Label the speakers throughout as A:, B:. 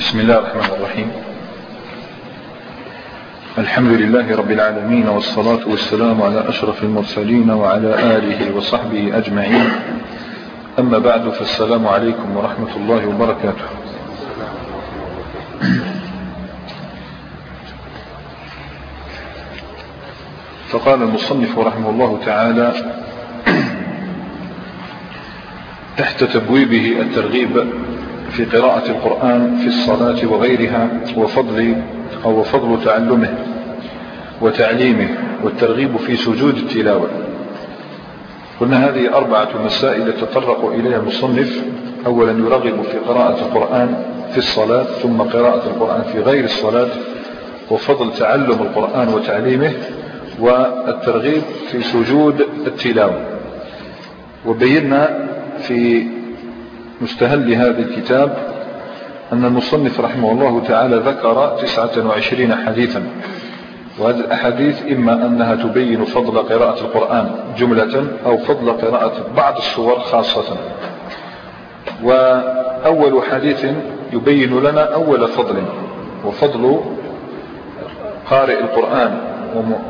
A: بسم الله الرحمن الرحيم. الحمد لله رب العالمين والصلاة والسلام على أشرف المرسلين وعلى آله وصحبه أجمعين. أما بعد فالسلام عليكم ورحمة الله وبركاته. فقال المصنف رحمه الله تعالى تحت تبويبه الترغيب في قراءة القرآن في الصلاة وغيرها وفضل أو فضل تعلمه وتعليمه والترغيب في سجود التلاوة. قلنا هذه أربعة مسائل تطرق إليها المصنف. أولا يرغب في قراءة القرآن في الصلاة ثم قراءة القرآن في غير الصلاة وفضل تعلم القرآن وتعليمه والترغيب في سجود التلاوة. وبينا في مستهل هذا الكتاب أن المصنف رحمه الله تعالى ذكر تسعة وعشرين حديثا وهذه الأحاديث إما أنها تبين فضل قراءة القرآن جملة أو فضل قراءة بعض السور خاصة. وأول حديث يبين لنا أول فضل وفضل قارئ القرآن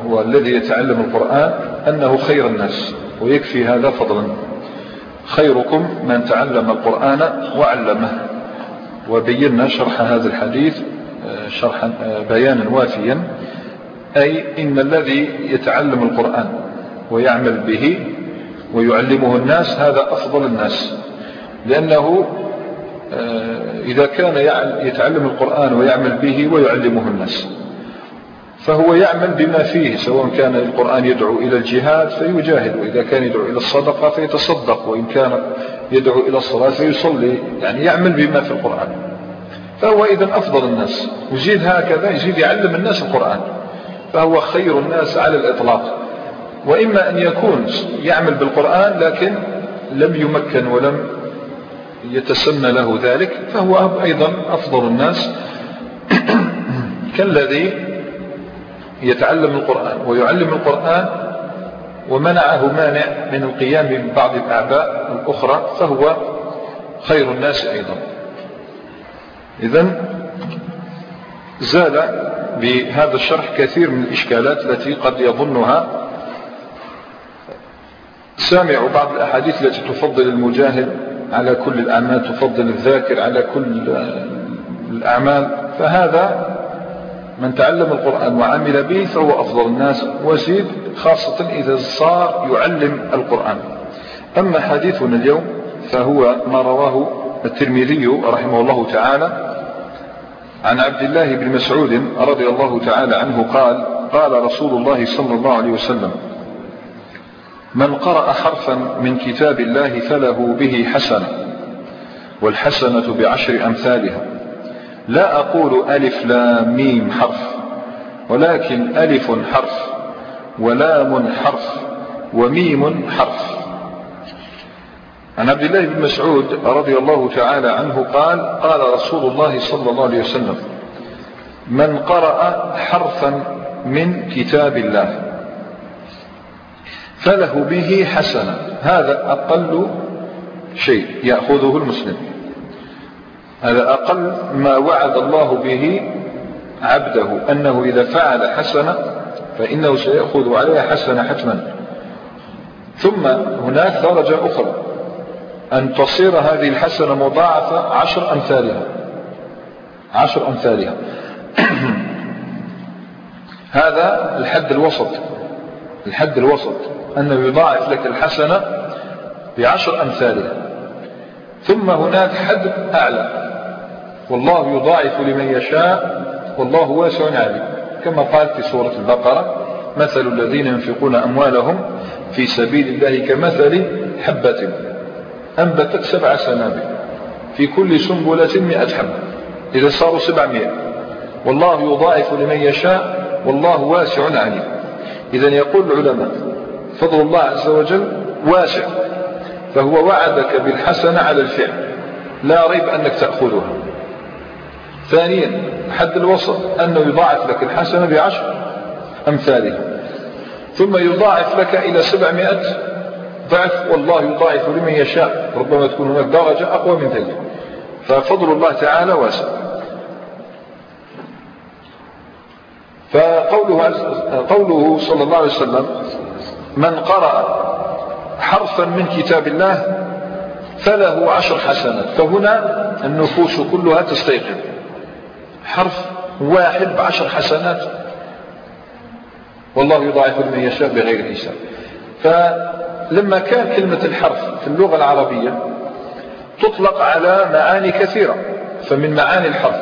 A: والذي يتعلم القرآن أنه خير الناس ويكفي هذا فضلا. خيركم من تعلم القرآن وعلمه. وبينا شرح هذا الحديث شرحا بيانا وافيا أي إن الذي يتعلم القرآن ويعمل به ويعلمه الناس هذا أفضل الناس. لأنه إذا كان يتعلم القرآن ويعمل به ويعلمه الناس. فهو يعمل بما فيه سواء كان القرآن يدعو إلى الجهاد فيجاهد وإذا كان يدعو إلى الصدقة فيتصدق وإن كان يدعو إلى الصلاة فيصلي يعني يعمل بما في القرآن. فهو إذا أفضل الناس يزيد هكذا يزيد يعلم الناس القرآن. فهو خير الناس على الإطلاق. وإما أن يكون يعمل بالقرآن لكن لم يمكن ولم يتسنى له ذلك فهو أيضا أفضل الناس. كالذي يتعلم القرآن ويعلم القرآن ومنعه مانع من القيام ببعض الأعباء الأخرى فهو خير الناس أيضا. إذن زال بهذا الشرح كثير من الإشكالات التي قد يظنها سامع بعض الأحاديث التي تفضل المجاهد على كل الأعمال تفضل الذاكر على كل الأعمال فهذا من تعلم القرآن وعمل به فهو أفضل الناس وزيد خاصة إذا صار يعلم القرآن. أما حديثنا اليوم فهو ما رواه الترمذي رحمه الله تعالى عن عبد الله بن مسعود رضي الله تعالى عنه قال قال رسول الله صلى الله عليه وسلم من قرأ حرفا من كتاب الله فله به حسنة والحسنة بعشر أمثالها. لا أقول ألف لام ميم حرف ولكن ألف حرف ولام حرف وميم حرف. عن عبد الله بن مسعود رضي الله تعالى عنه قال قال رسول الله صلى الله عليه وسلم من قرأ حرفا من كتاب الله فله به حسنة. هذا أقل شيء يأخذه المسلم. هذا أقل ما وعد الله به عبده أنه إذا فعل حسنة فإنه سيأخذ عليها حسنة حتما. ثم هناك درجة أخرى أن تصير هذه الحسنة مضاعفة عشر أمثالها. عشر أمثالها. هذا الحد الوسط الحد الوسط أنه يضاعف لك الحسنة بعشر أمثالها. ثم هناك حد أعلى. والله يضاعف لمن يشاء والله واسع عليم. كما قال في سورة البقرة مثل الذين ينفقون أموالهم في سبيل الله كمثل حبة أنبتت سبع سنابل في كل سنبلة مئة حبة إذا صاروا سبعمائة. والله يضاعف لمن يشاء والله واسع عليم. إذا يقول العلماء فضل الله عز وجل واسع فهو وعدك بالحسنة على الفعل لا ريب أنك تأخذها. ثانيا حد الوسط أنه يضاعف لك الحسنة بعشر أمثالها. ثم يضاعف لك إلى سبعمائة ضعف والله يضاعف لمن يشاء. ربما تكون هناك درجة أقوى من ذلك. ففضل الله تعالى واسع. فقوله قوله صلى الله عليه وسلم من قرأ حرفا من كتاب الله فله عشر حسنات. فهنا النفوس كلها تستيقظ. حرف واحد بعشر حسنات. والله يضاعف لمن يشاء بغير حساب. فلما كان كلمة الحرف في اللغة العربية تطلق على معاني كثيرة. فمن معاني الحرف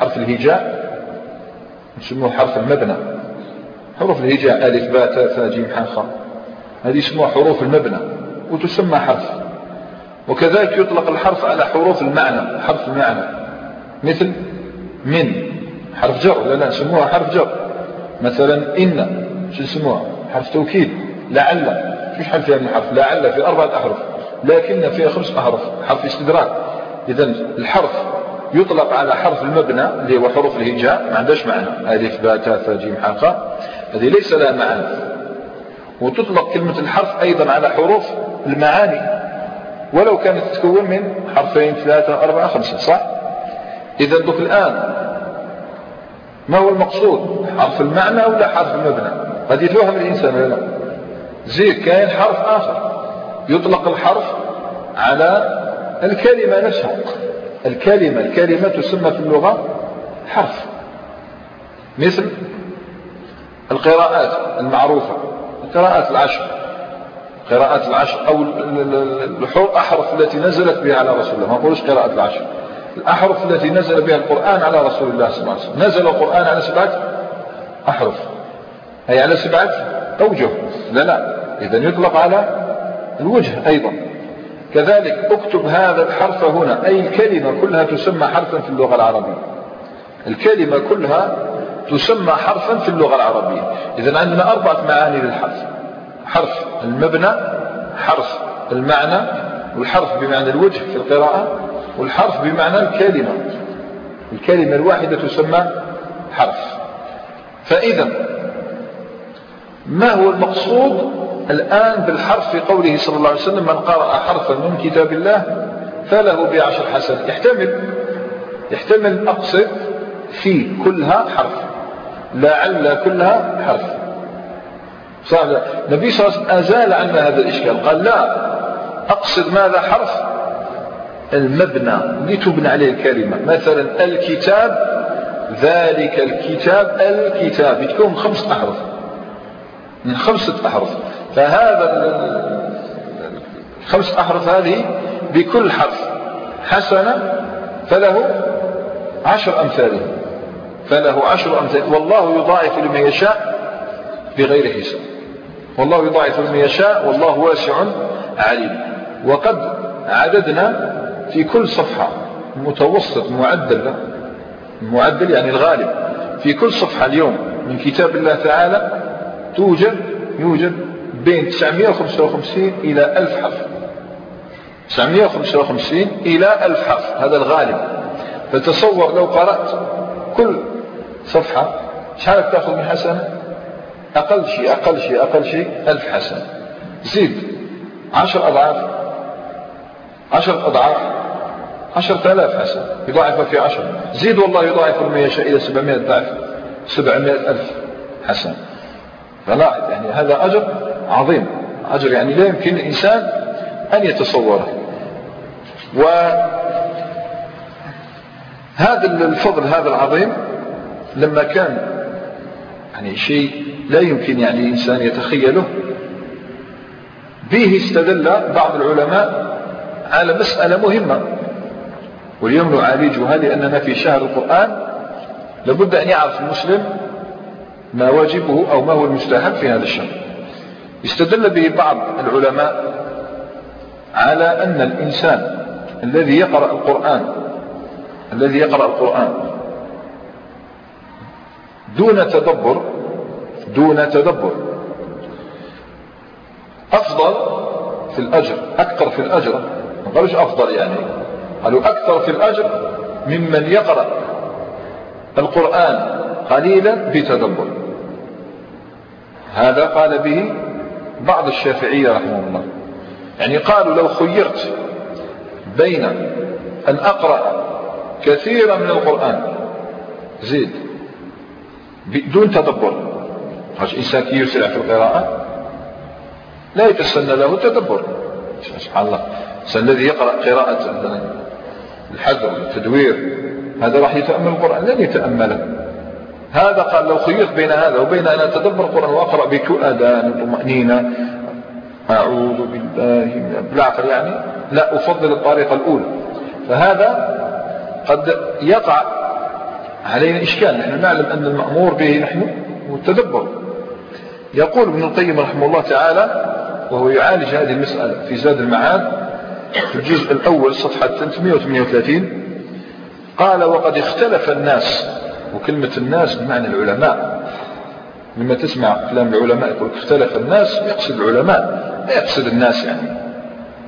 A: حرف الهجاء نسموه حرف المبنى. حروف الهجاء ألف باء تاء ثاء جيم حاء خاء. هذه اسمها حروف المبنى وتسمى حرف. وكذلك يطلق الحرف على حروف المعنى حرف المعنى. مثل من حرف جر لا لا نسموها حرف جر. مثلا إن شو نسموها؟ حرف توكيد لعل. شو حرف فيها من حرف لعل في أربعة أحرف لكن فيها خمس أحرف حرف استدراك. إذا الحرف يطلق على حرف المبنى اللي هو حروف الهجاء. ما عندهاش معنى. ألف باء تاء ثاء جيم حاء هذه ليس لها معنى. وتطلق كلمة الحرف أيضا على حروف المعاني. ولو كانت تتكون من حرفين ثلاثة أربعة خمسة صح؟ إذا دوك الآن ما هو المقصود؟ حرف المعنى ولا حرف المبنى؟ قد يتوهم الإنسان ولا لا؟ زيد كاين حرف آخر. يطلق الحرف على الكلمة نفسها. الكلمة الكلمة تسمى في اللغة حرف. مثل القراءات المعروفة القراءات العشر. قراءات العشر أو الأحرف التي نزلت بها على رسول الله. ما نقولش قراءة العشر. الأحرف التي نزل بها القرآن على رسول الله صلى الله عليه وسلم. نزل القرآن على سبعة أحرف. أي على سبعة أوجه لا لا. إذا يطلق على الوجه أيضا. كذلك اكتب هذا الحرف هنا. أي الكلمة كلها تسمى حرفا في اللغة العربية. الكلمة كلها تسمى حرفا في اللغة العربية. إذا عندنا أربعة معاني للحرف. حرف المبنى حرف المعنى والحرف بمعنى الوجه في القراءة والحرف بمعنى الكلمة. الكلمة الواحدة تسمى حرف. فإذا ما هو المقصود الآن بالحرف في قوله صلى الله عليه وسلم من قرأ حرفا من كتاب الله فله بعشر حسن يحتمل يحتمل أقصد في كلها حرف. لعل كلها حرف. صح النبي صلى الله عليه وسلم أزال عنا هذا الإشكال. قال لا أقصد ماذا؟ حرف. المبنى لتبنى عليه الكلمة. مثلا الكتاب ذلك الكتاب الكتاب. تكون خمسة أحرف. من خمسة أحرف. فهذا الخمس أحرف هذه بكل حرف. حسنة فله عشر أمثاله فله عشر أمثال. والله يضاعف لمن يشاء بغير حساب. والله يضاعف لمن يشاء والله واسع عليم. وقد عددنا في كل صفحة متوسط معدل معدل يعني الغالب في كل صفحة اليوم من كتاب الله تعالى توجد يوجد بين 955 إلى 1000 حرف. 955 إلى 1000 حرف هذا الغالب. فتصور لو قرأت كل صفحة شحال تأخذ من حسنة؟ أقل شيء أقل شيء أقل شيء ألف حسنة. زيد عشر أضعاف عشر أضعاف. عشرة آلاف حسنة يضاعف في عشر. زيد والله يضاعف لمن يشاء إلى سبعمائة ضعف. سبعمائة ألف حسنة فلاحظ يعني هذا أجر عظيم. أجر يعني لا يمكن الإنسان أن يتصوره. وهذا الفضل هذا العظيم لما كان يعني شيء لا يمكن يعني الإنسان يتخيله به استدل بعض العلماء على مسألة مهمة. واليوم نعالجها لأننا في شهر القرآن لابد أن يعرف المسلم ما واجبه أو ما هو المستحب في هذا الشهر. استدل به بعض العلماء على أن الإنسان الذي يقرأ القرآن الذي يقرأ القرآن دون تدبر دون تدبر أفضل في الأجر أكثر في الأجر ما أفضل يعني. قالوا أكثر في الأجر ممن يقرأ القرآن قليلا بتدبر. هذا قال به بعض الشافعية رحمه الله. يعني قالوا لو خيرت بين أن أقرأ كثيرا من القرآن زيد بدون تدبر. حاج إنسان كي يسرع في القراءة لا يتسنى له التدبر. سبحان الله. الذي يقرأ قراءة الحذر التدوير هذا راح يتأمل القرآن. لن يتأمله. هذا قال لو خيرت بين هذا وبين أن أتدبر القرآن وأقرأ بتؤدان وطمأنينة أعوذ بالله من بالعقل يعني؟ لا أفضل الطريقة الأولى. فهذا قد يقع علينا إشكال. نحن نعلم أن المأمور به نحن هو التدبر يقول ابن القيم رحمه الله تعالى وهو يعالج هذه المسألة في زاد المعاد في الجزء الأول صفحة 338 قال وقد اختلف الناس. وكلمة الناس بمعنى العلماء. لما تسمع كلام العلماء يقول اختلف الناس يقصد العلماء لا يقصد الناس يعني.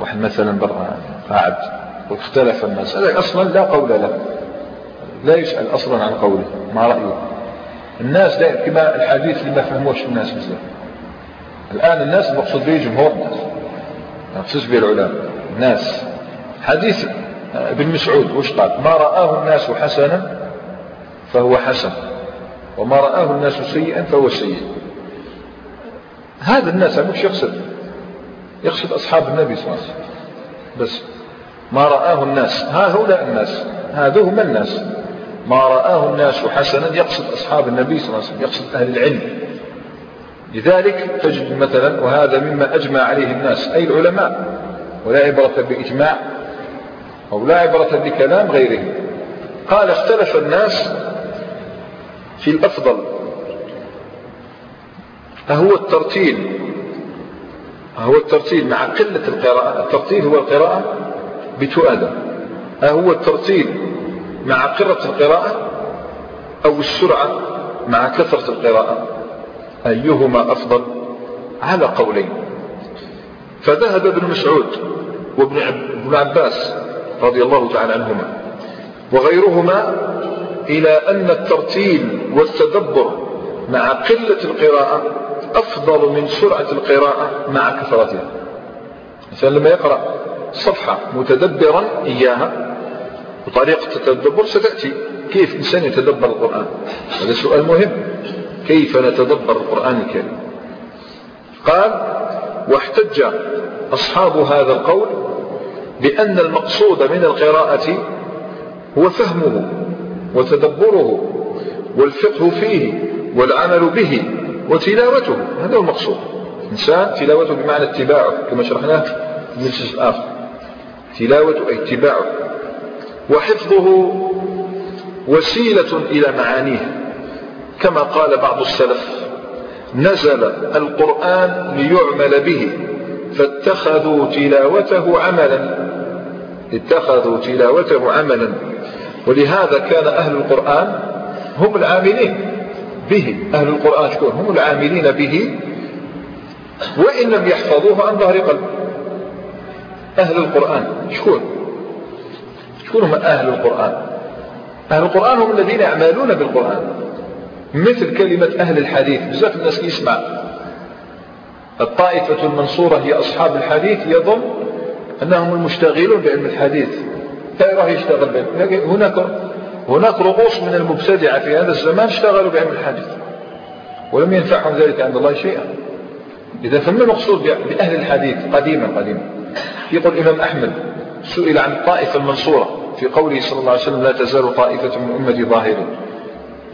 A: واحد مثلا برا قاعد واختلف الناس هذا أصلا لا قول له. لا يسأل أصلا عن قوله ما رأيه. الناس دائما كما الحديث اللي ما فهموش الناس بزاف الآن الناس المقصود به جمهور الناس. ما يقصدش به العلماء. الناس. حديث ابن مسعود وش قال؟ ما رآه الناس حسنا فهو حسن وما رآه الناس سيئا فهو سيء. هذا الناس مش يقصد؟ يقصد أصحاب النبي صلى الله عليه وسلم. بس ما رآه الناس هؤلاء الناس هذا هم الناس. ما رآه الناس حسنا يقصد أصحاب النبي صلى الله عليه وسلم يقصد أهل العلم. لذلك تجد مثلا وهذا مما أجمع عليه الناس أي العلماء ولا عبرة بإجماع أو لا عبرة بكلام غيره. قال اختلف الناس في الأفضل. أهو الترتيل. أهو الترتيل مع قلة القراءة. الترتيل هو القراءة بتؤدى أهو الترتيل مع قرة القراءة أو السرعة مع كثرة القراءة. أيهما أفضل؟ على قولين. فذهب ابن مسعود وابن عباس رضي الله تعالى عنهما وغيرهما إلى أن الترتيل والتدبر مع قلة القراءة أفضل من سرعة القراءة مع كثرتها. مثلا لما يقرأ صفحة متدبرا إياها وطريقة التدبر ستأتي. كيف إنسان يتدبر القرآن؟ هذا سؤال مهم. كيف نتدبر القرآن الكريم؟ قال واحتج أصحاب هذا القول بأن المقصود من القراءة هو فهمه وتدبره والفقه فيه والعمل به وتلاوته. هذا هو المقصود. إنسان تلاوته بمعنى اتباعه كما شرحناه في المجلس الآخر. تلاوة أي اتباعه. وحفظه وسيلة إلى معانيه كما قال بعض السلف. نزل القرآن ليعمل به فاتخذوا تلاوته عملا. اتخذوا تلاوته عملا. ولهذا كان أهل القرآن هم العاملين به. أهل القرآن شكون؟ هم العاملين به. وإن لم يحفظوه عن ظهر قلب. أهل القرآن شكون؟ شكون هم أهل القرآن؟ أهل القرآن هم الذين يعملون بالقرآن. مثل كلمة أهل الحديث بزاف الناس يسمع. الطائفة المنصورة هي أصحاب الحديث يظن أنهم المشتغلون بعلم الحديث. لا يروح يشتغل بعلم؟ هناك هناك رؤوس من المبتدعة في هذا الزمان اشتغلوا بعلم الحديث. ولم ينفعهم ذلك عند الله شيئا. إذا فما المقصود بأهل الحديث قديما قديما. يقول الإمام أحمد سئل عن الطائفة المنصورة في قوله صلى الله عليه وسلم لا تزال طائفة من أمتي ظاهرين.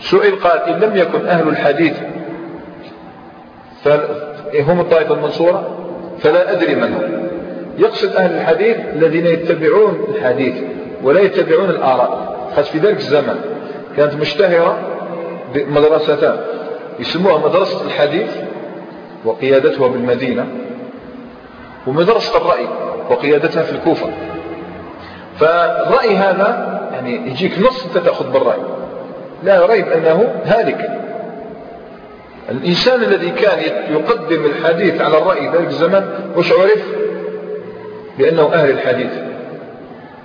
A: سئل قال إن لم يكن أهل الحديث هم الطائفة المنصورة؟ فلا أدري من هم. يقصد أهل الحديث الذين يتبعون الحديث ولا يتبعون الآراء. خاص في ذلك الزمن كانت مشتهرة بمدرستان. يسموها مدرسة الحديث وقيادتها بالمدينة ومدرسة الرأي وقيادتها في الكوفة. فالرأي هذا يعني يجيك نص أنت تأخذ بالرأي. لا ريب أنه هالك. الإنسان الذي كان يقدم الحديث على الرأي ذلك الزمن وش عرف؟ بأنه أهل الحديث.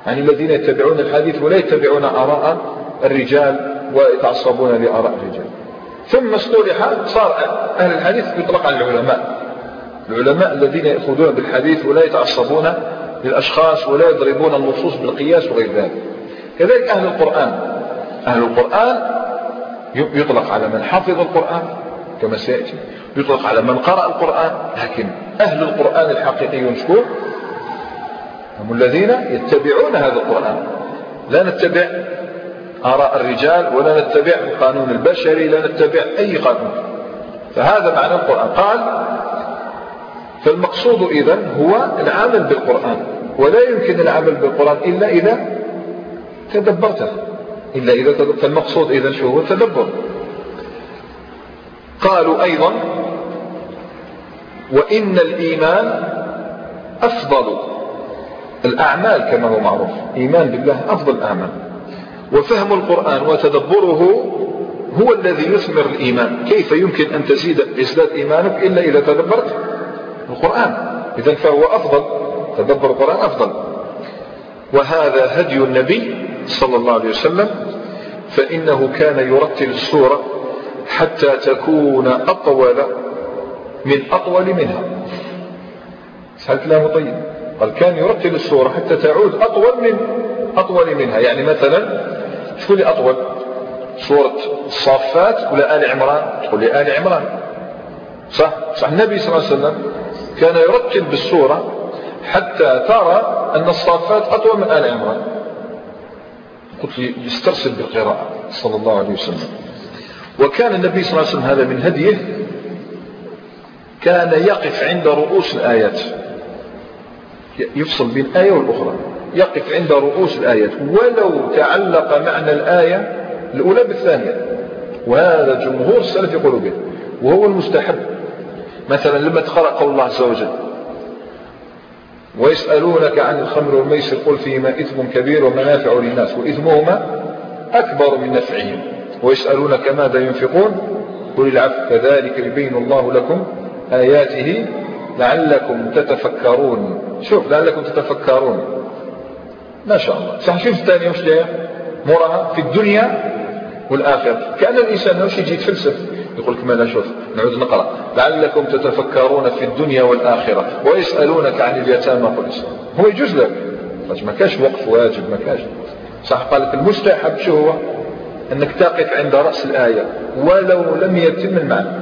A: يعني الذين يتبعون الحديث ولا يتبعون آراء الرجال ويتعصبون لآراء الرجال. ثم اصطلح صار أهل الحديث يطلق على العلماء. العلماء الذين يأخذون بالحديث ولا يتعصبون للأشخاص ولا يضربون النصوص بالقياس وغير ذلك. كذلك أهل القرآن. أهل القرآن يطلق على من حفظ القرآن كما سيأتي يطلق على من قرأ القرآن لكن أهل القرآن الحقيقيون شكون هم الذين يتبعون هذا القرآن. لا نتبع آراء الرجال ولا نتبع القانون البشري لا نتبع أي قانون. فهذا معنى القرآن. قال فالمقصود إذا هو العمل بالقرآن ولا يمكن العمل بالقرآن إلا إذا تدبرته. إلا إذا تدبر فالمقصود إذا شو هو التدبر. قالوا أيضا وإن الإيمان أفضل الأعمال كما هو معروف. إيمان بالله أفضل الأعمال. وفهم القرآن وتدبره هو الذي يثمر الإيمان. كيف يمكن أن تزيد يزداد إيمانك إلا إذا تدبرت القرآن؟ إذا فهو أفضل. تدبر القرآن أفضل. وهذا هدي النبي صلى الله عليه وسلم فإنه كان يرتل السورة حتى تكون أطول من أطول منها. هل كلام طيب قال كان يرتل السورة حتى تعود أطول من أطول منها. يعني مثلا شو اللي أطول سورة الصافات ولا آل عمران؟ تقول لي آل عمران. صح؟ صح. النبي صلى الله عليه وسلم كان يرتل بالسورة حتى ترى أن الصافات أطول من آل عمران. قلت يسترسل بالقراءة صلى الله عليه وسلم. وكان النبي صلى الله عليه وسلم هذا من هديه كان يقف عند رؤوس الآيات. يفصل بين آية والأخرى. يقف عند رؤوس الآيات. ولو تعلق معنى الآية الأولى بالثانية. وهذا جمهور السلف يقولوا به. وهو المستحب. مثلا لما تقرأ قول الله عز وجل ويسألونك عن الخمر والميسر قل فيهما إثم كبير ومنافع للناس وإثمهما أكبر من نفعهم. ويسألونك ماذا ينفقون؟ قل العفو كذلك يبين الله لكم آياته لعلكم تتفكرون. شوف لعلكم تتفكرون. ما شاء الله. صح شوف الثانية وش جاية؟ مرها في الدنيا والآخرة. كأن الإنسان وش يجي يتفلسف؟ يقول لك ماذا شوف؟ نعود نقرأ. لعلكم تتفكرون في الدنيا والآخرة ويسألونك عن اليتامى قل هو يجوز لك. ما كاش وقف واجب ما كاش. صح قال لك المستحب شو هو؟ أنك تقف عند رأس الآية ولو لم يتم المعنى.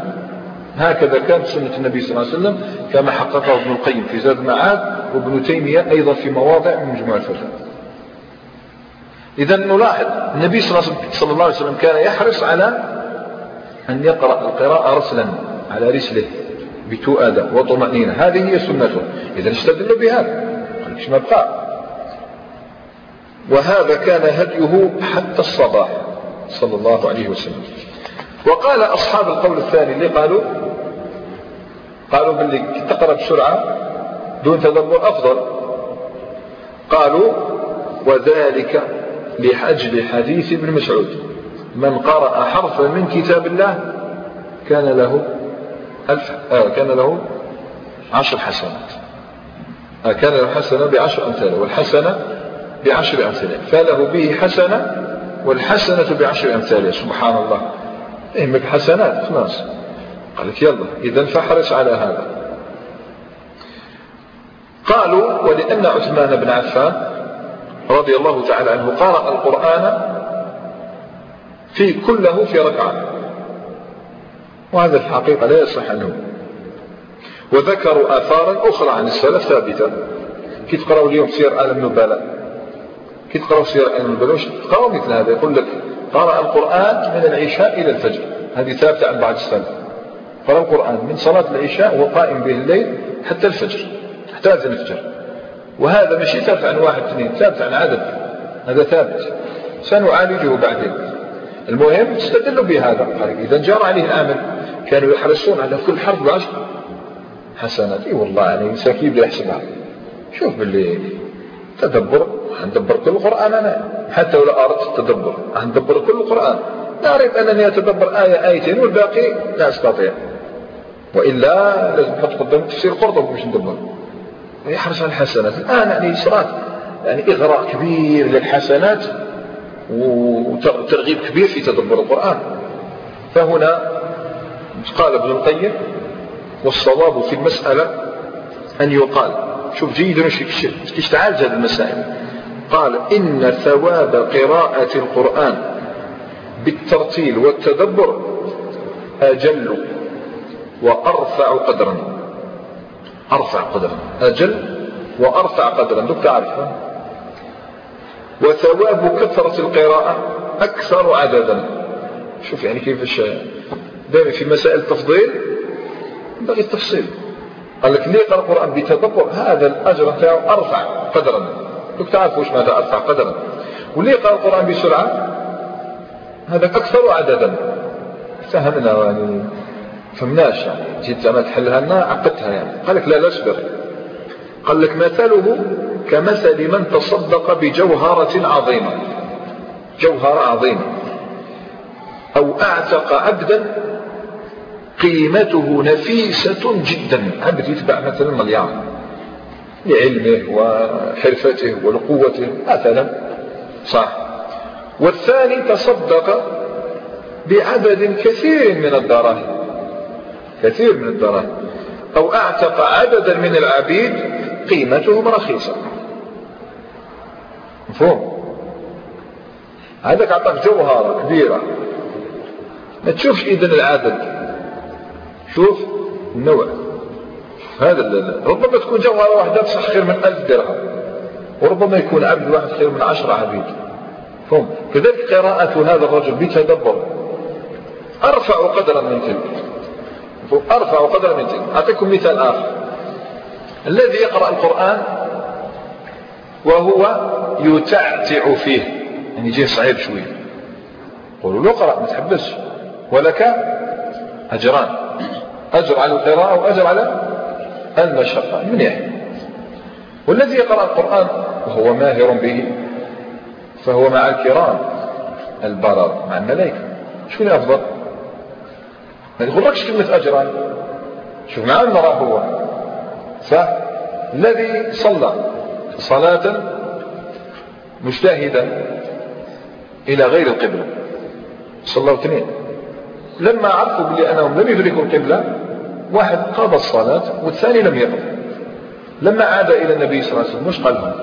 A: هكذا كانت سنة النبي صلى الله عليه وسلم كما حققه ابن القيم في زاد معاد وابن تيمية أيضا في مواضع من مجموع الفتاوى إذا نلاحظ النبي صلى الله عليه وسلم كان يحرص على أن يقرأ القراءة رسلا. على رسله بتؤدى وطمأنينة. هذه هي سنته. إذا استدل بهذا. ما بقى. وهذا كان هديه حتى الصباح صلى الله عليه وسلم. وقال أصحاب القول الثاني اللي قالوا؟ قالوا باللي تقرأ بسرعة دون تدبر أفضل. قالوا وذلك لأجل حديث ابن مسعود. من قرأ حرفا من كتاب الله كان له ألف آه كان له عشر حسنات. آه كان له حسنة بعشر أمثالها والحسنة بعشر أمثالها فله به حسنة والحسنة بعشر أمثالها سبحان الله إهمك حسنات خلاص. قال لك يلا إذا فحرص على هذا. قالوا ولأن عثمان بن عفان رضي الله تعالى عنه قرأ القرآن في كله في ركعة. وهذا الحقيقة لا يصح عنه وذكروا آثارا أخرى عن السلف ثابتة. كي تقرأوا اليوم سير آل النبلاء؟ كي تقرأوا سير آل النبلاء؟ تقرأوا مثل هذا؟ يقول لك قرأ القرآن من العشاء إلى الفجر. هذه ثابتة عن بعض السلف. قرأ القرآن من صلاة العشاء وقائم به الليل حتى الفجر حتى الفجر. وهذا ماشي ثابت عن واحد اثنين ثابت عن عدد. هذا ثابت. سنعالجه بعدين. المهم استدلوا بهذا إذا جرى عليه العمل كانوا يحرصون على كل حرف بعشر حسنات. إي والله يعني مساكين يبدا يحسبها شوف باللي تدبر ندبر كل القرآن أنا. حتى لو أردت التدبر ندبر كل القرآن. نعرف أنني أتدبر آية آيتين والباقي لا أستطيع. وإلا لازم نحط قدام تفسير قرطبي باش ندبر. يحرص على الحسنات. الآن يعني صراط يعني إغراء كبير للحسنات وترغيب كبير في تدبر القرآن. فهنا قال ابن القيم والصواب في المسألة أن يقال شوف جيدا كيش تعالج هذه المسائل. قال إن ثواب قراءة القرآن بالترتيل والتدبر أجل وأرفع قدرا. أرفع قدرا. أجل وأرفع قدرا. دوك تعرف. وثواب كثرة القراءة أكثر عددا. شوف يعني كيفاش دائما في مسائل التفضيل ينبغي التفصيل. قال لك اللي يقرأ القرآن بتدبر هذا الأجر نتاعو أرفع قدرا. دوك تعرف واش ماذا أرفع قدرا. واللي يقرأ القرآن بسرعة؟ هذا أكثر عددا. فهمنا يعني فهمناش يعني. جيت زعما تحلها لنا عقدتها يعني. قال لك لا لا أصبر. قال لك مثله كمثل من تصدق بجوهرة عظيمة. جوهرة عظيمة. أو أعتق عبدا قيمته نفيسة جدا. عبد يتبع مثلا مليار لعلمه وحرفته ولقوته مثلا. صح. والثاني تصدق بعدد كثير من الدراهم. كثير من الدراهم. أو أعتق عددا من العبيد قيمتهم رخيصة. مفهوم؟ هذاك أعطاك جوهرة كبيرة. ما تشوفش إذن العدد. شوف النوع هذا ربما تكون جوهرة واحدة تصح خير من ألف درهم. وربما يكون عبد واحد خير من عشرة عبيد. فهم. كذلك قراءة هذا الرجل بتدبر. أرفع قدرا من تلك. أرفع قدرا من تلك. أعطيكم مثال آخر. الذي يقرأ القرآن وهو يتعتع فيه. يعني يجي صعيب شوية قولوا له اقرأ ما تحبسش ولك أجران. أجر على القراءة وأجر على المشقة منيح والذي يقرأ القرآن وهو ماهر به فهو مع الكرام البرر مع الملائكة. شكون أفضل؟ ما يغركش كلمة أجران شوف معنا راه هو. فالذي صلى صلاة مجتهدا إلى غير القبلة. صلوا اثنين. لما عرفوا بلي أنهم لم يدركوا القبلة واحد قضى الصلاة والثاني لم يقض لما عاد إلى النبي صلى الله عليه وسلم مش قال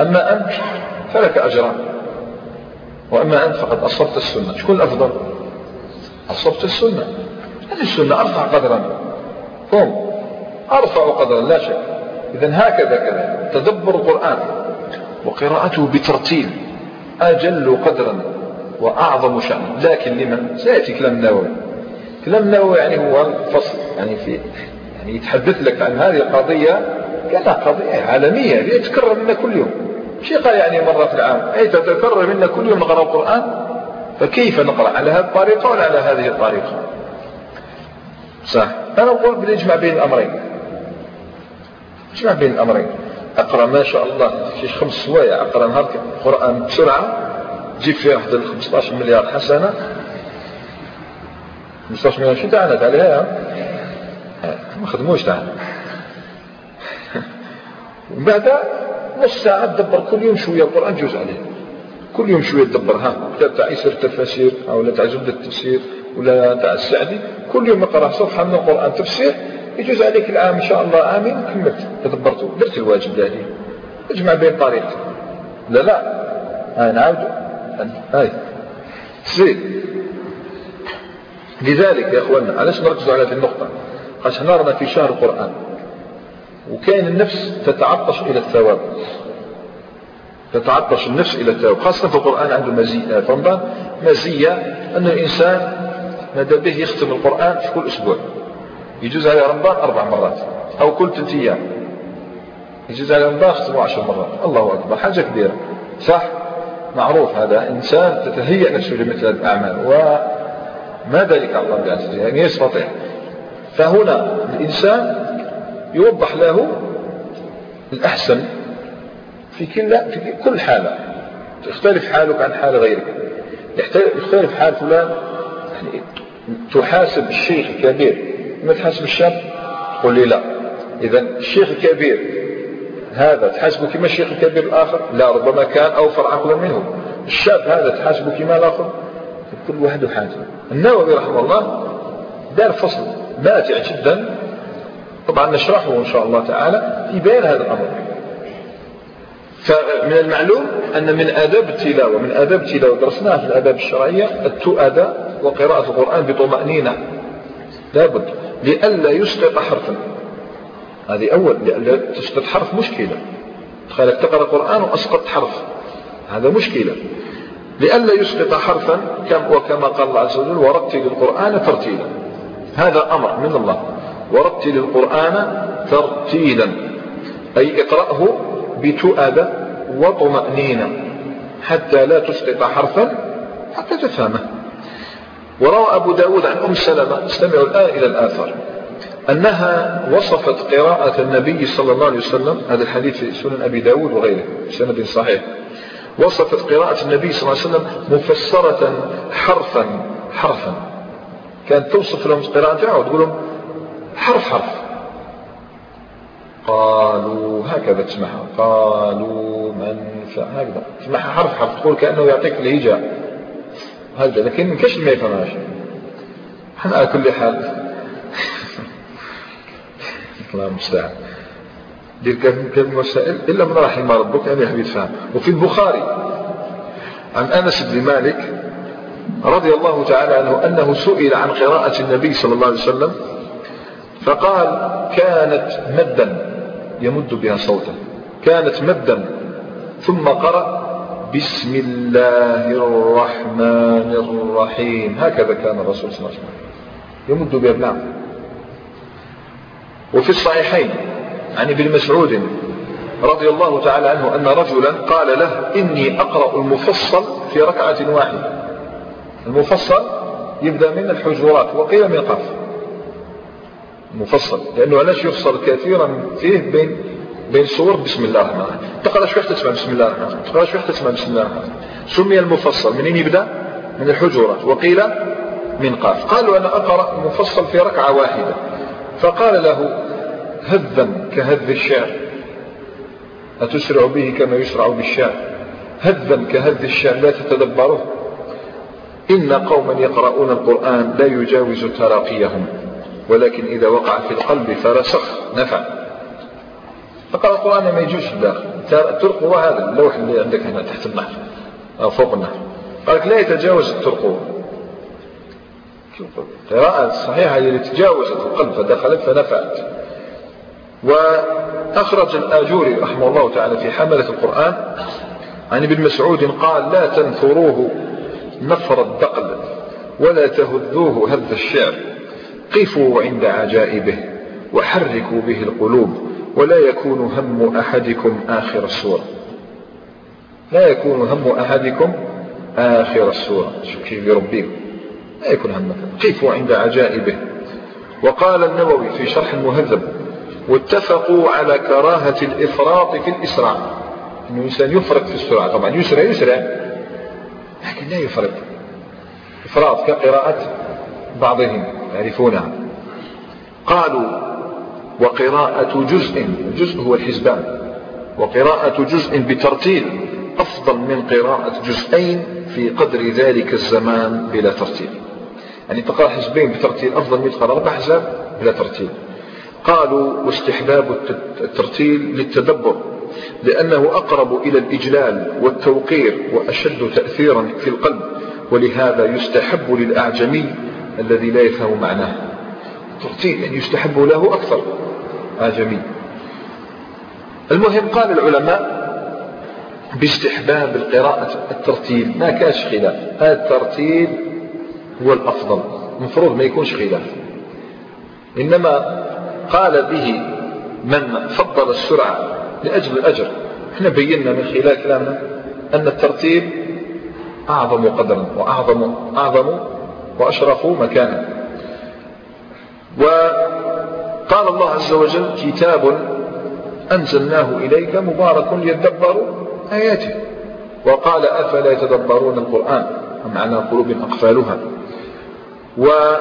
A: أما أنت فلك أجران وأما أنت فقد أصبت السنة. شكون الأفضل أصبت السنة. هذه السنة أرفع قدرا. هم أرفع قدرا لا شك إذا هكذا كذا. تدبر القرآن. وقراءته بترتيل. أجل قدرا. وأعظم شأن. لكن لمن سيأتي كلام النووي. كلام النووي يعني هو الفصل. يعني في يعني يتحدث لك عن هذه القضية. كانها قضية عالمية. يتكرر منا كل يوم. شيء قال يعني مرة في العام. أي تتكرر منا كل يوم نقرأ القرآن؟ فكيف نقرأ؟ على هذه الطريقة ولا على هذه الطريقة؟ صح. أنا أقول بنجمع بين الأمرين. نجمع بين الأمرين. أقرأ ما شاء الله. شي خمس سوايع أقرأ نهار القرآن بسرعة. جيب فيه واحد 15 مليار حسنة. 15 مليار شو تعنت عليها؟ ما خدموش تعنت. ومن بعد نص ساعة تدبر كل يوم شوية القرآن جوز عليه. كل يوم شوية تدبر ها؟ كتاب تاع يسر التفاسير أو تاع زبدة التفسير ولا تاع السعدي. كل يوم اقرا صفحة من القرآن تفسير يجوز عليك العام إن شاء الله آمين كملت. تدبرته درت الواجب دالي اجمع بين طريقتين. لا لا. هاي هاي زيد لذلك يا اخوانا علاش نركزوا على هذه النقطة؟ خاطر نرنا في شهر القرآن؟ وكاين النفس تتعطش إلى الثواب. تتعطش النفس إلى الثواب خاصة في القرآن عنده مزية. في رمضان مزية أن الإنسان ماذا به يختم القرآن في كل أسبوع. يجوز عليه رمضان أربع مرات أو كل ثلاث أيام. يجوز عليه رمضان يختمه عشر مرات. الله أكبر حاجة كبيرة. صح؟ معروف هذا إنسان تتهيأ نفسه لمثل هذه الأعمال وما ذلك على الله وجل يعني يستطيع. فهنا الإنسان يوضح له الأحسن في كل في كل حالة. تختلف حالك عن حال غيرك. يختلف حال فلان يعني تحاسب الشيخ الكبير. ما تحاسب الشاب؟ تقول لي لا. إذا الشيخ الكبير هذا تحاسبه كما الشيخ الكبير الآخر؟ لا ربما كان أوفر عقلا منه الشاب هذا تحاسبه كما الآخر كل واحد حاجة النووي رحمه الله دار فصل ماتع جدا. طبعا نشرحه إن شاء الله تعالى في بيان هذا الأمر. فمن المعلوم أن من آداب التلاوة من آداب التلاوة درسناها في الآداب الشرعية التؤدى وقراءة القرآن بطمأنينة. لابد. لئلا يسقط حرفا. هذه أول لئلا تسقط حرف مشكلة. تخيلك تقرأ القرآن وأسقط حرف. هذا مشكلة. لئلا يسقط حرفا وكما قال الله عز وجل ورتل القرآن ترتيلا. هذا أمر من الله. ورتل القرآن ترتيلا. أي اقرأه بتؤدة وطمأنينة. حتى لا تسقط حرفا حتى تفهمه. وروى أبو داود عن أم سلمة استمعوا الآن إلى الآثار. أنها وصفت قراءة النبي صلى الله عليه وسلم هذا الحديث في سنن أبي داود وغيره سند صحيح. وصفت قراءة النبي صلى الله عليه وسلم مفسرة حرفا حرفا. كانت توصف لهم قراءة وتقول لهم حرف حرف. قالوا هكذا تسمعها. قالوا من هكذا. تسمعها حرف حرف. تقول كأنه يعطيك الهجاء. هكذا لكن كش ما يفهمهاش إحنا على كل حال الله المستعان دير كم مسائل إلا من رحم ربك أن يحب يفهم وفي البخاري عن أنس بن مالك رضي الله تعالى عنه أنه سئل عن قراءة النبي صلى الله عليه وسلم فقال كانت مدا. يمد بها صوتا كانت مدا. ثم قرأ بسم الله الرحمن الرحيم. هكذا كان الرسول صلى الله عليه وسلم. يمد بها نعم. وفي الصحيحين عن ابن مسعود رضي الله تعالى عنه أن رجلا قال له إني أقرأ المفصل في ركعة واحدة. المفصل يبدأ من الحجرات وقيل من قف مفصل لأنه علاش يفصل كثيرا فيه بين بين صور بسم الله الرحمن الرحيم. تقرأ شوية تسمع بسم الله الرحمن الرحيم؟ تقرأ شوية تسمع بسم الله الرحمن الرحيم؟ سمي المفصل منين يبدأ؟ من الحجرات وقيل من قاف قالوا أنا أقرأ المفصل في ركعة واحدة. فقال له هذا كهذ الشعر. أتسرع به كما يسرع بالشعر. هذا كهذ الشعر لا تتدبره. إن قوما يقرؤون القرآن لا يجاوز تراقيهم ولكن إذا وقع في القلب فرسخ نفع. فقال القرآن ما يجوز في الداخل. الترقوة هذا اللوح اللي عندك هنا تحت النهر أو فوق النهر. قال لا يتجاوز الترقوة القراءة الصحيحة هي اللي تجاوزت القلب فدخلت فنفعت. وأخرج الآجوري رحمه الله تعالى في حملة القرآن عن ابن مسعود قال لا تنثروه نفر الدقل ولا تهذوه هذ الشعر. قفوا عند عجائبه وحركوا به القلوب ولا يكون هم أحدكم آخر السورة لا يكون هم أحدكم آخر السورة كيف بربكم لا يكون همك قفوا عند عجائبه؟ وقال النووي في شرح المهذب واتفقوا على كراهة الإفراط في الإسراع. أنه الإنسان يفرط في السرعة. طبعا يسرع يسرع لكن لا يفرط. إفراط كقراءة بعضهم يعرفونها. قالوا وقراءة جزء الجزء هو الحزبان. وقراءة جزء بترتيل أفضل من قراءة جزئين في قدر ذلك الزمان بلا ترتيل. يعني تقرأ حزبين بترتيل أفضل من تقرأ أربع أحزاب بلا ترتيل. قالوا واستحباب الترتيل للتدبر لأنه أقرب إلى الإجلال والتوقير وأشد تأثيرا في القلب ولهذا يستحب للأعجمي الذي لا يفهم معناه. الترتيل يعني يستحب له أكثر أعجمي. المهم قال العلماء باستحباب القراءة الترتيل. ما كانش خلاف. هذا الترتيل هو الأفضل المفروض ما يكونش خلاف. إنما قال به من فضل السرعة لأجل الأجر. إحنا بينا من خلال كلامنا أن الترتيب أعظم قدرا وأعظم أعظم وأشرف مكانا. وقال الله عز وجل كتاب أنزلناه إليك مبارك ليدبروا آياته. وقال أفلا يتدبرون القرآن؟ أم على قلوب أقفالها؟ وصفة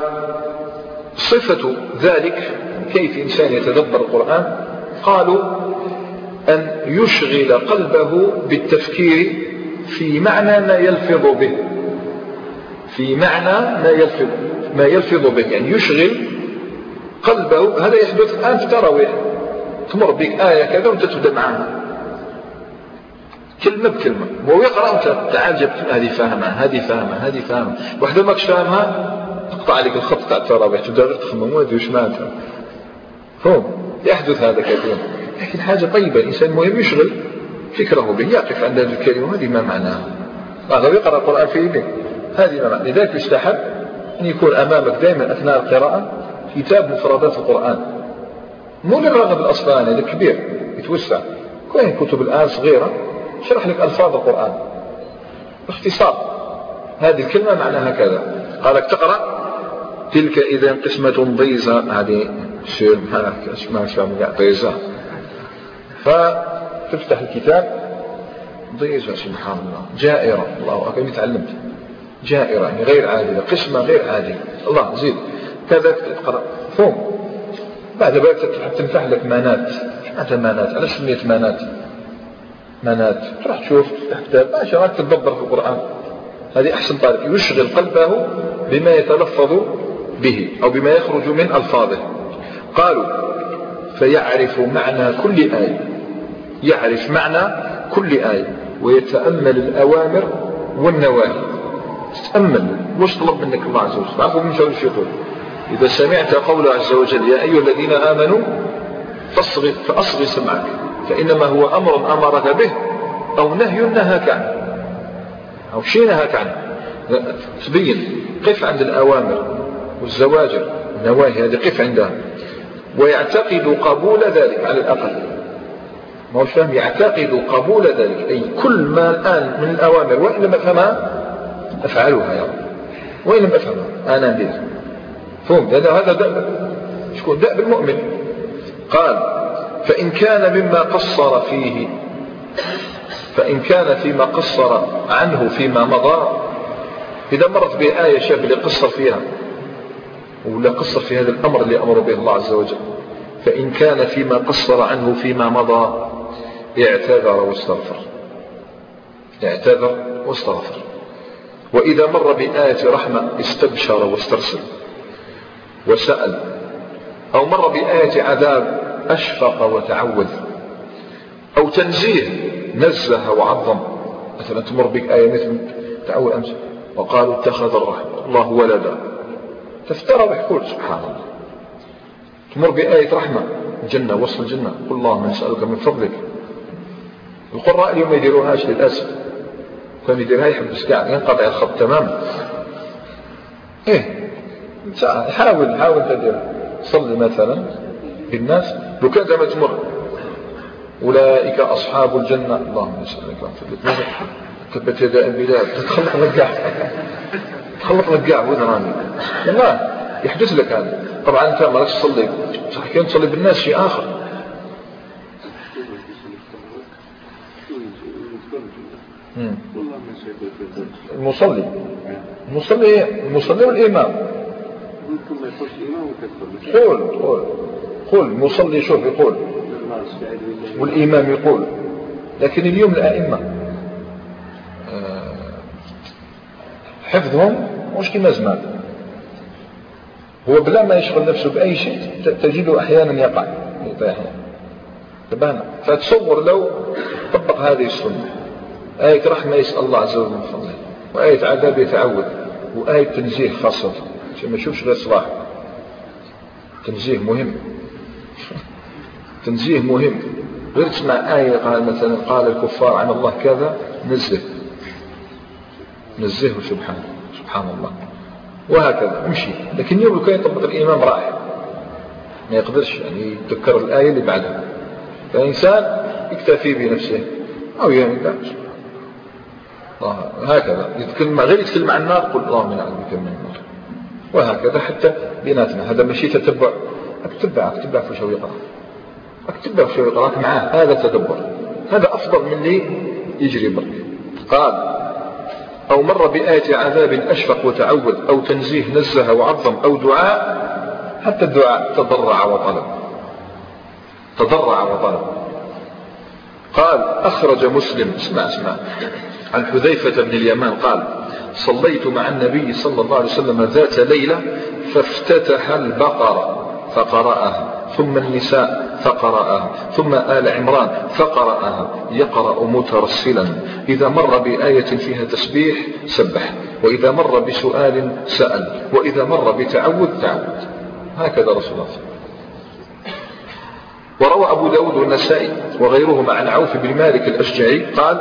A: ذلك كيف إنسان يتدبر القرآن؟ قالوا أن يشغل قلبه بالتفكير في معنى ما يلفظ به. في معنى ما يلفظ ما يلفظ به. يعني يشغل قلبه هذا يحدث الآن في التراويح تمر بك آية كذا وأنت تبدأ معها. كلمة بكلمة. هو يقرأ وانت تعال هذه فاهمة هذه فاهمة هذه فاهمة. واحدة ماكش فاهمها؟ تقطع عليك الخط تاع الترابيح تبدا تخمم هذه واش معناتها فهم يحدث هذا كثيرا. لكن حاجة طيبة الإنسان مهم يشغل فكره به يقف عند هذه الكلمة هذه ما معناها. هذا يقرأ القرآن في يده هذه ما معناها لذلك يستحب أن يكون أمامك دائما أثناء القراءة كتاب مفردات القرآن. مو للراغب الأصلاني هذا كبير يتوسع. كاين كتب الآن صغيرة شرح لك ألفاظ القرآن. باختصار هذه الكلمة معناها كذا. قالك تقرأ تلك إذا قسمة ضيزة هذه سير ما شاء ضيزة فتفتح الكتاب. ضيزة سبحان الله. جائرة. الله أكبر. تعلمت. جائرة. يعني غير عادلة. قسمة غير عادلة. الله زيد. كذا تقرأ. فوم بعد ذلك تنفتح لك مانات. معناتها مانات. علاش سميت مانات. منات تروح تشوف كتاب ما شاء الله تدبر في القرآن. هذه أحسن طريقة. يشغل قلبه بما يتلفظ به أو بما يخرج من ألفاظه. قالوا فيعرف معنى كل آية. يعرف معنى كل آية ويتأمل الأوامر والنواهي. تتأمل وش طلب منك الله عز وجل. تعرفوا من شر يقول إذا سمعت قوله عز وجل يا أيها الذين آمنوا فاصغي فأصغي سمعك. فإنما هو أمر أمرك به أو نهي نهاك عنه. أو شيء نهاك عنه. تبين قف عند الأوامر. والزواجر النواهي هذه قف عندها. ويعتقد قبول ذلك على الأقل. ما هو فاهم؟ يعتقد قبول ذلك. أي كل ما الآن من الأوامر وإن لم أفهمها أفعلها يا رب. وإن لم أفهمها أنا ندير هذا هذا دأب. شكون؟ دأب المؤمن. قال فإن كان مما قصر فيه فإن كان فيما قصر عنه فيما مضى إذا مرت به آية شاب اللي قصر فيها. ولا قصر في هذا الأمر اللي أمر به الله عز وجل. فإن كان فيما قصر عنه فيما مضى اعتذر واستغفر. اعتذر واستغفر. وإذا مر بآية رحمة استبشر واسترسل. وسأل. أو مر بآية عذاب أشفق وتعوذ. أو تنزيه نزه وعظم. مثلا تمر بك آية مثل تعوذ أمس. وقالوا اتخذ الرحمة. الله ولدا تفترى ويقول سبحان الله. تمر بآية رحمة. الجنة وصف الجنة. قل اللهم نسألك من فضلك. القراء اليوم ما يديروهاش للأسف كان يديرها يحبس كاع ينقطع الخط. تماما إيه. حاول. حاول تدير. صلي مثلا بالناس. لو كان زعما تمر. أولئك أصحاب الجنة. اللهم نسألك أن تبت يدا البلاد. تتخلق لك كاع تخلق لك كاع وين راني. والله يحدث لك هذا. طبعا أنت ما راكش تصلي. صح تصلي بالناس؟ شيء آخر. المصلي. المصلي المصلي والإمام. قول قول. قول المصلي شوف يقول. والإمام يقول. لكن اليوم الأئمة آه، حفظهم مش كما زمان. هو بلا ما يشغل نفسه بأي شيء تجده أحيانا يقع. تبانا فتصور لو طبق هذه السنة. آية رحمة يسأل الله عز وجل من فضله. وآية عذاب يتعود. وآية تنزيه خاصة. عشان ما يشوفش غير صلاح تنزيه مهم. تنزيه مهم. غير تسمع آية قال مثلا قال الكفار عن الله كذا نزه. نزهه سبحانه سبحان الله. وهكذا امشي لكن يوم كان يطبق الإمام راح ما يقدرش يعني يتذكر الآية اللي بعدها. فالإنسان يكتفي بنفسه. أو يعني لا هكذا. يتكلم غير يتكلم عن النار قل اللهم نعوذ بك من النار. وهكذا حتى بيناتنا. هذا ماشي تتبع. اتبع اتبع في شو يقرأ اتبع في شو يقرأ معاه هذا تدبر هذا أفضل من اللي يجري برك. قال أو مر بآية عذاب أشفق وتعود أو تنزيه نزه وعظم أو دعاء حتى الدعاء تضرع وطلب. تضرع وطلب. قال أخرج مسلم. اسمع اسمع. عن حذيفة بن اليمان قال صليت مع النبي صلى الله عليه وسلم ذات ليلة فافتتح البقرة فقرأها ثم النساء فقرأها. ثم آل عمران فقرأها. يقرأ مترسلا. إذا مر بآية فيها تسبيح سبح. وإذا مر بسؤال سأل. وإذا مر بتعود تعود. هكذا رسول الله. وروى أبو داود والنسائي وغيرهما عن عوف بن مالك الأشجعي قال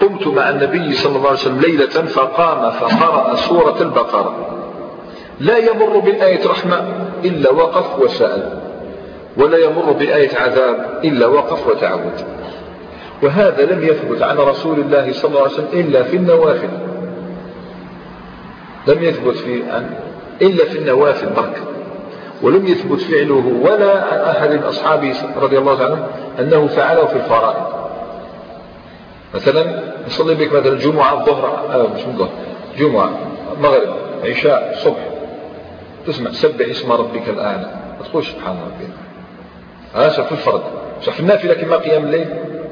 A: قمت مع النبي صلى الله عليه وسلم ليلة فقام فقرأ سورة البقرة. لا يمر بآية رحمة إلا وقف وسأل. ولا يمر بآية عذاب إلا وقف وتعود. وهذا لم يثبت عن رسول الله صلى الله عليه وسلم إلا في النوافل. لم يثبت في عن إلا في النوافل بركة ولم يثبت فعله ولا عن أحد أصحابه رضي الله عنهم أنه فعله في الفرائض. مثلا نصلي بك مثلا جمعة الظهر آه مش الظهر جمعة مغرب عشاء صبح. تسمع سبح اسم ربك الأعلى. ما تقول سبحان ربي. هذا في الفرد. في النافلة كما قيام الليل.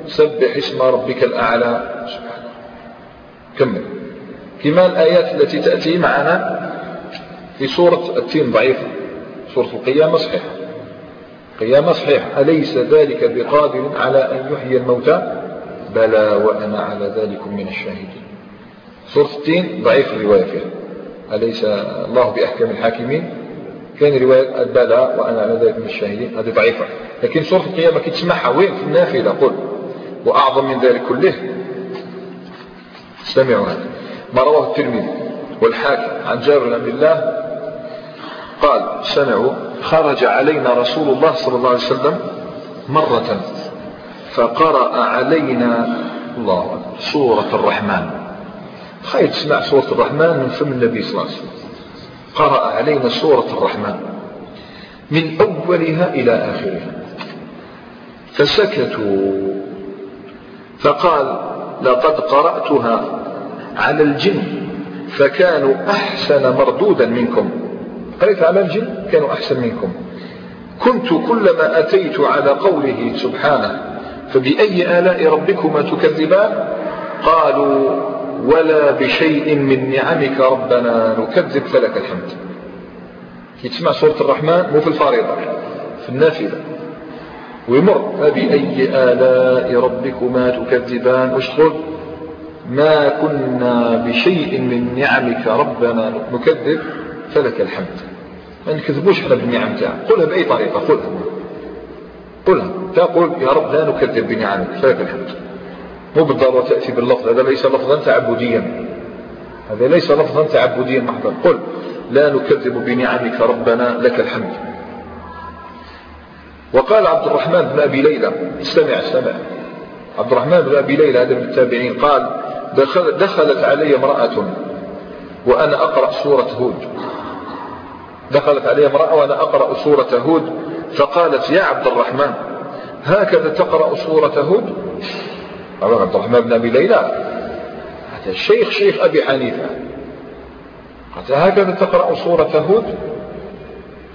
A: سبح اسم ربك الأعلى. سبحان كمل. كما الآيات التي تأتي معنا في سورة التين ضعيفة. سورة القيامة صحيحة. قيامة صحيحة. أليس ذلك بقادر على أن يحيي الموتى؟ بلى وأنا على ذلك من الشاهدين. سورة التين ضعيف الرواية فيها. أليس الله بأحكم الحاكمين؟ كان رواية بلى وأنا على ذلك من الشاهدين. هذه ضعيفة. لكن سورة القيامة كي تسمعها وين في النافلة. قل. وأعظم من ذلك كله. استمعوا هذا. ما رواه الترمذي والحاكم عن جابر بن عبد الله قال سمعوا خرج علينا رسول الله صلى الله عليه وسلم مرة فقرأ علينا الله سورة الرحمن. خير تسمع سورة الرحمن من فم النبي صلى الله عليه وسلم. قرأ علينا سورة الرحمن. من أولها إلى آخرها. فسكتوا. فقال لقد قرأتها على الجن فكانوا أحسن مردودا منكم. قرأت على الجن كانوا أحسن منكم. كنت كلما أتيت على قوله سبحانه فبأي آلاء ربكما تكذبان؟ قالوا ولا بشيء من نعمك ربنا نكذب فلك الحمد. كي تسمع سورة الرحمن مو في الفريضة في النافلة. ويمر فبأي آلاء ربكما تكذبان؟ تقول ما كنا بشيء من نعمك ربنا نكذب فلك الحمد. ما نكذبوش إحنا بالنعم تاعك قلها بأي طريقة؟ قلها. قلها. تقول يا رب لا نكذب بنعمك فلك الحمد. مو بالضرورة تأتي باللفظ هذا ليس لفظا تعبديا. هذا ليس لفظا تعبديا محضا. قل لا نكذب بنعمك ربنا لك الحمد. وقال عبد الرحمن بن أبي ليلى استمع استمع. عبد الرحمن بن أبي ليلى هذا من التابعين قال دخل دخلت علي امرأة وأنا أقرأ سورة هود. دخلت علي امرأة وأنا أقرأ سورة هود فقالت يا عبد الرحمن هكذا تقرأ سورة هود؟ عبد الرحمن بن أبي ليلى هذا الشيخ شيخ أبي حنيفة. قالت هكذا تقرأ سورة هود؟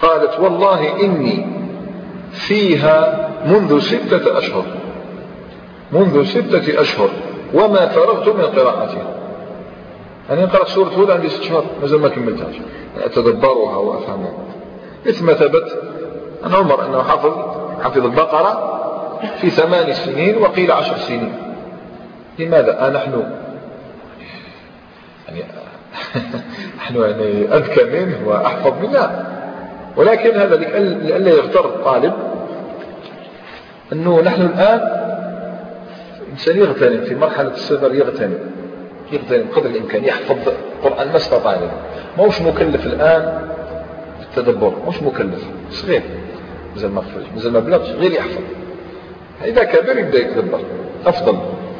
A: قالت والله إني فيها منذ ستة أشهر. منذ ستة أشهر. وما فرغت من قراءتها. أنا قرأت سورة هود عندي ست شهور مازال ما كملتهاش. أتدبرها وأفهمها. مثل ما ثبت أن عمر أنه حفظ حفظ البقرة في ثمان سنين وقيل عشر سنين. لماذا؟ آه نحن يعني نحن يعني أذكى منه وأحفظ منه ولكن هذا لئلا يغتر الطالب أنه نحن الآن الإنسان يغتنم في مرحلة الصغر يغتنم. يغتنم قدر الإمكان يحفظ القرآن ما استطاع. ما هوش مكلف الآن بالتدبر مش مكلف. صغير مازال ما مازال ما بلغش غير يحفظ. إذا كبر يبدأ يتدبر أفضل.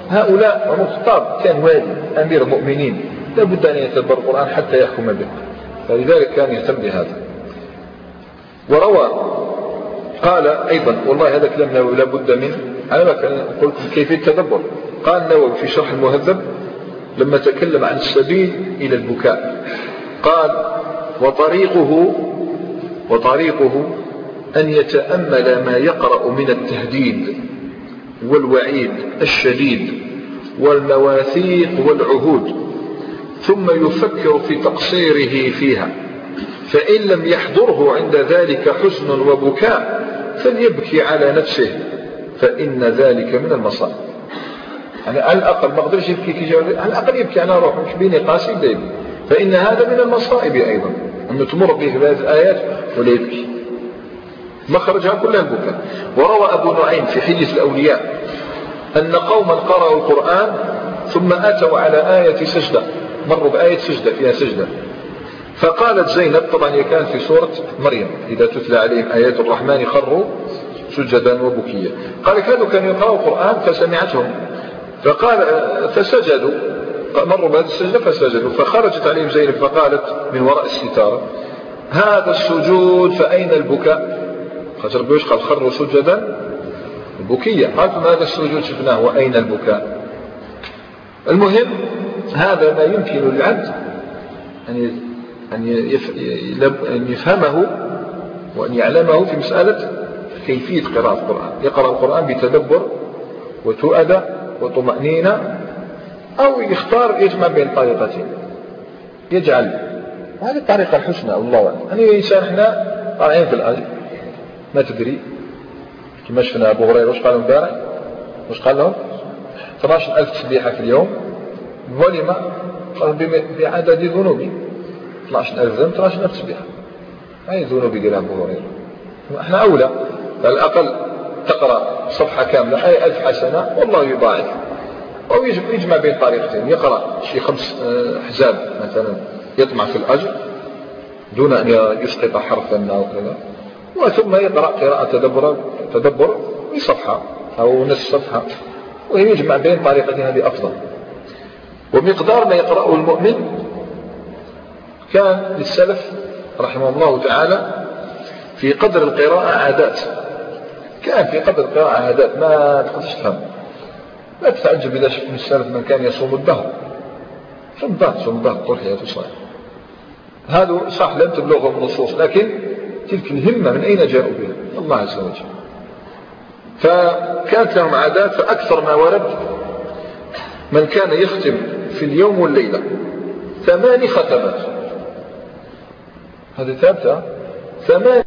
A: هؤلاء الخطاب كان والي أمير المؤمنين لابد أن يتدبر القرآن حتى يحكم به. فلذلك كان يهتم بهذا. وروى قال أيضا والله هذا كلام نووي لابد منه. أنا قلت كيفية التدبر؟ قال النووي في شرح المهذب لما تكلم عن السبيل إلى البكاء قال وطريقه وطريقه أن يتأمل ما يقرأ من التهديد والوعيد الشديد والمواثيق والعهود ثم يفكر في تقصيره فيها. فإن لم يحضره عند ذلك حزن وبكاء فليبكي على نفسه فإن ذلك من المصائب. يعني على الأقل ما قدرش يبكي كي على الأقل يبكي على روحه مش بيني قاسي يبدا فإن هذا من المصائب أيضا أنه تمر به هذه الآيات ولا يبكي. مخرجها كلها البكاء. وروى أبو نعيم في حديث الأولياء أن قوما قرأوا القرآن ثم أتوا على آية سجدة. مروا بآية سجدة فيها سجدة. فقالت زينب طبعا هي كانت في سورة مريم إذا تتلى عليهم آيات الرحمن خروا سجدا وبكيا قال كانوا كانوا يقرأوا القرآن فسمعتهم. فقال فسجدوا. مروا بهذه السجدة فسجدوا. فخرجت عليهم زينب فقالت من وراء الستارة هذا السجود فأين البكاء؟ خاطر ربي قال خروا سجدا بكيا قالت هذا السجود شفناه وأين البكاء؟ المهم هذا ما يمكن للعبد أن أن يفهمه وأن يعلمه في مسألة كيفية قراءة القرآن. يقرأ القرآن بتدبر وتؤدى وطمأنينة أو يختار يجمع بين طريقتين. يجعل. هذه الطريقة الحسنى الله أعلم. أنا إنسان إحنا طالعين في الأجر ما تدري. كما شفنا أبو هريرة واش قال امبارح؟ واش قال لهم؟ 12000 تسبيحة في اليوم. قال بعدد ذنوبي. 12000 ذنب 12000 تسبيحة. أي ذنوب يديرها أبو هريرة إحنا أولى. على الأقل تقرأ صفحة كاملة أي ألف حسنة والله يضاعف. أو يجمع بين طريقتين. يقرأ شي خمس آه، أحزاب مثلا يطمع في الأجر دون أن يسقط حرفا أو كذا. وثم يقرأ قراءة تدبر تدبر بصفحة أو نصف صفحة. ويجمع بين طريقتين هذه أفضل. ومقدار ما يقرأه المؤمن كان للسلف رحمه الله تعالى في قدر القراءة عادات. كان في قدر القراءة عادات ما تقدرش تفهم. لا تتعجب إذا شفت من السلف من كان يصوم الدهر. صوم الدهر؟ صوم الدهر طول حياته صحيح هذا صح لم تبلغهم النصوص لكن تلك الهمة من أين جاءوا بها؟ الله عز وجل. فكانت لهم عادات فأكثر ما ورد من كان يختم في اليوم والليلة. ثمان ختمات. هذه ثابتة. ثمان